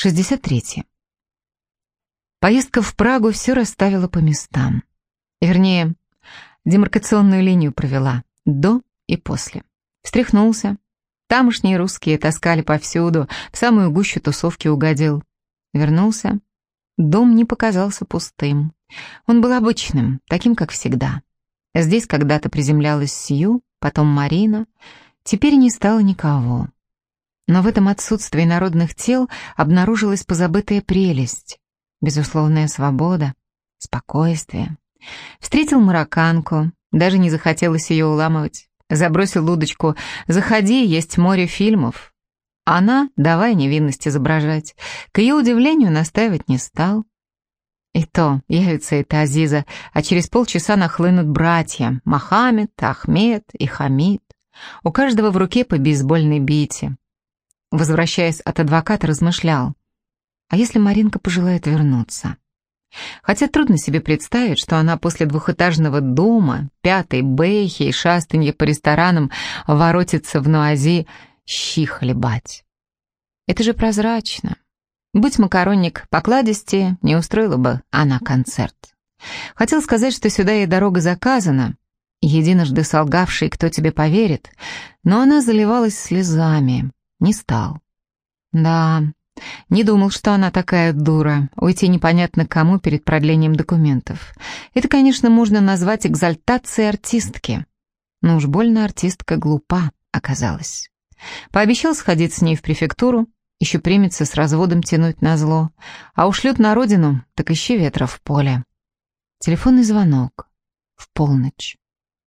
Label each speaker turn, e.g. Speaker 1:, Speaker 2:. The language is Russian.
Speaker 1: 63. Поездка в Прагу все расставила по местам. Вернее, демаркационную линию провела до и после. Встряхнулся. Тамошние русские таскали повсюду, в самую гущу тусовки угодил. Вернулся. Дом не показался пустым. Он был обычным, таким, как всегда. Здесь когда-то приземлялась Сью, потом Марина. Теперь не стало никого. Но в этом отсутствии народных тел обнаружилась позабытая прелесть, безусловная свобода, спокойствие. Встретил марокканку, даже не захотелось ее уламывать. Забросил удочку «Заходи, есть море фильмов». Она, давай невинность изображать, к ее удивлению настаивать не стал. И то явится эта Азиза, а через полчаса нахлынут братья Мохаммед, Ахмед и Хамид. У каждого в руке по бейсбольной бите. Возвращаясь от адвоката, размышлял. А если Маринка пожелает вернуться? Хотя трудно себе представить, что она после двухэтажного дома, пятой бэхи и шастанья по ресторанам воротится в Нуази щи хлебать. Это же прозрачно. Будь макаронник покладистее, не устроила бы она концерт. Хотел сказать, что сюда ей дорога заказана, единожды солгавший, кто тебе поверит, но она заливалась слезами. Не стал. Да, не думал, что она такая дура, уйти непонятно кому перед продлением документов. Это, конечно, можно назвать экзальтацией артистки. Но уж больно артистка глупа оказалась. Пообещал сходить с ней в префектуру, еще примется с разводом тянуть на зло, а ушлют на родину, так ищи ветра в поле. Телефонный звонок. В полночь.